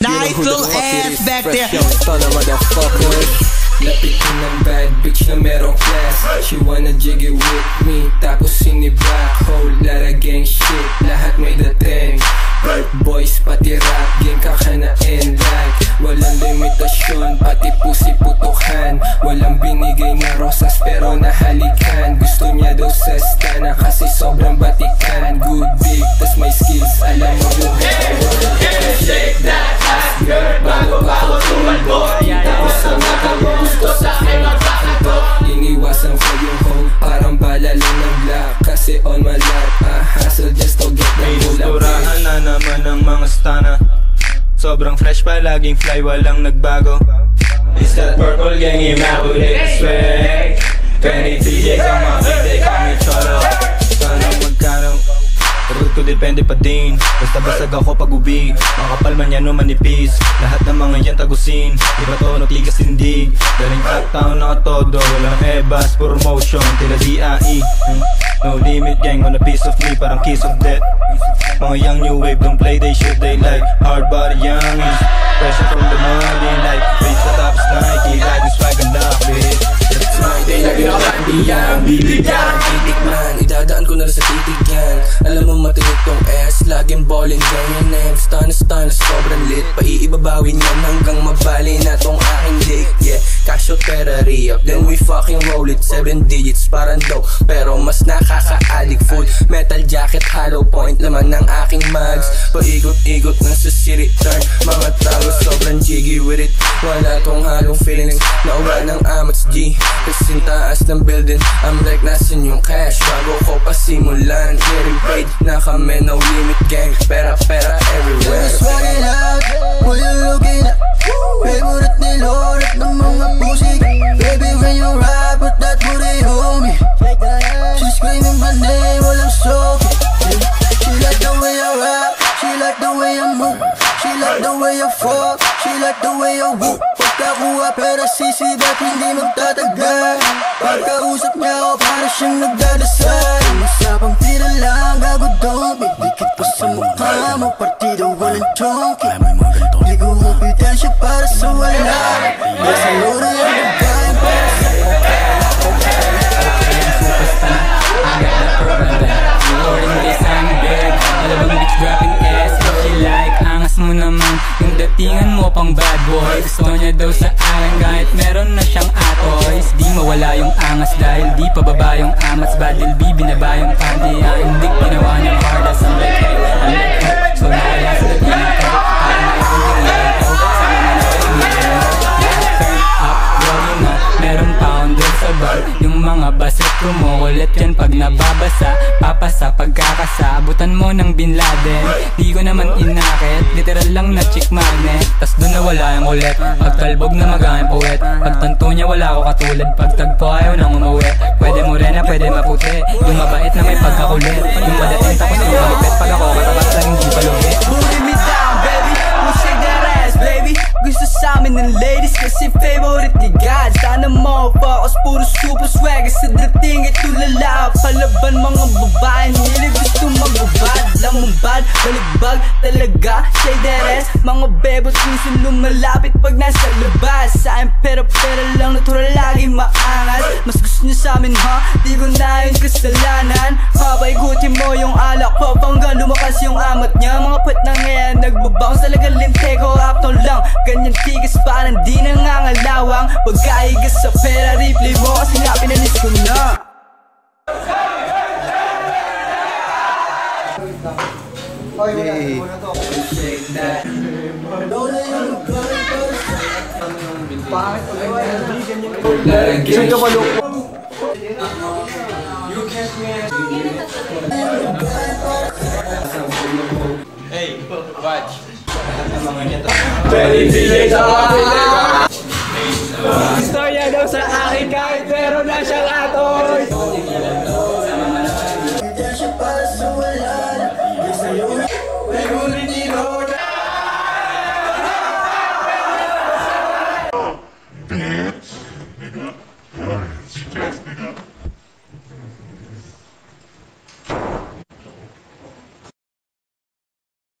Nigel F back there. Lapit ko ng bad bitch na merong class She wanna jig it with me Tapos sini-black hole Lara gang shit. Lahat may dating Bad boys pati rap Game kaka na in like Walang limitasyon Pati pusi putukan Walang binigay na rosas Pero nahalikan. Gusto niya daw sa stana Kasi sobrang batikan. Good big Kasi on my lap I hustle just to get the bulak Turahan na naman ng mga stana. Sobrang fresh pa, laging fly, walang nagbago. It's that purple gang, immaculate swag. 20 TJ sa mga big, they call me Cholo depende pa din. Basta basag ako pag ubig Makapal man yan o manipis. Lahat ng mga yan tagusin. Iba to nagtigas tindig Galing uptown na todo. Walang ebas, puro motion. Tila DIE? No limit gang on a piece of me. Parang kiss of death. Mga young new wave don't play they shoot They like. Hard body youngies Pressure from the money. Like Face sa tapos Nike Like this swag and lock bitch My day na kandiyan Bibigyan, titikman Idadaan ko na sa titig yan. Alam mo matinit tong S. Laging ballin' ganyan eh Stun, stun, sobrang lit. Paiibabawin yan hanggang mabali na tong aking dick cash out pera re-up Then we fucking roll it. Seven digits parang dope Pero mas nakaka-addict. Full metal jacket, hollow point Laman ng aking mags Paikot-ikot na sa city turn. Mga tao sobrang jiggy with it. Wala tong halong feelings Nawa ng amats G. Kasing taas ng building. I'm like nasan yung cash? Bago ko pasimulan Getting paid na kami no limit gang. Pera pera everywhere. Swagging out, what you I fuck, like the way I whoop. Pagkakuha pera sisi, ba't hindi magtatagal? Pagkausap niya ako, para siyang nagdadasal. Masabang tira lang, gago don't be Dikit pa sa mukha mo, partido walang chonky. Di ko kompetensya para sa wala. Nasa lura yung Gusto niya daw sa akin Kahit meron na siyang atoys. Di mawala yung angas Dahil di pababa yung amats Badil B binaba yung panty Hindi ginawa niya hard As I'm like Yung mga basit kumukulit yan pag nababasa. Papasa pagkakasa. Abutan mo ng Bin Laden. Di ko naman inakit. Literal lang na chick magnet. Tas doon na wala yung ulit. Pagtalbog na magamit puwet. Pagtanto niya wala ako katulad. Pagtagpo ayaw nang umuwi. Pwede mo rin na pwede maputi. Yung mabait na may pagkakulit. Yung madating tapos yung malupit Pag ako katabas lang hindi palubi Booty me down, baby. We'll shake that ass, baby. Gusto sa amin ng ladies Kasi favorite baligbag Talaga, shake that ass Mga bebot puso lumalapit Pag nasa labas. Sa akin pera pera lang Natural lagi maangas. Mas gusto niya sa amin ha? Di ko na yun kasalanan. Papaikutin mo yung alak ko. Panggang lumakas yung amat niya. Mga put na ngayon Nagbabounce talaga linte ko Apto lang Ganyan tigas parang di nangangalawang Pagkaigas sa pera Replay mo kasi nga pinalis ko na Saan ka Hey, watch. Lahat ng mga yan Istorya daw sa akin kahit meron na siyang atoy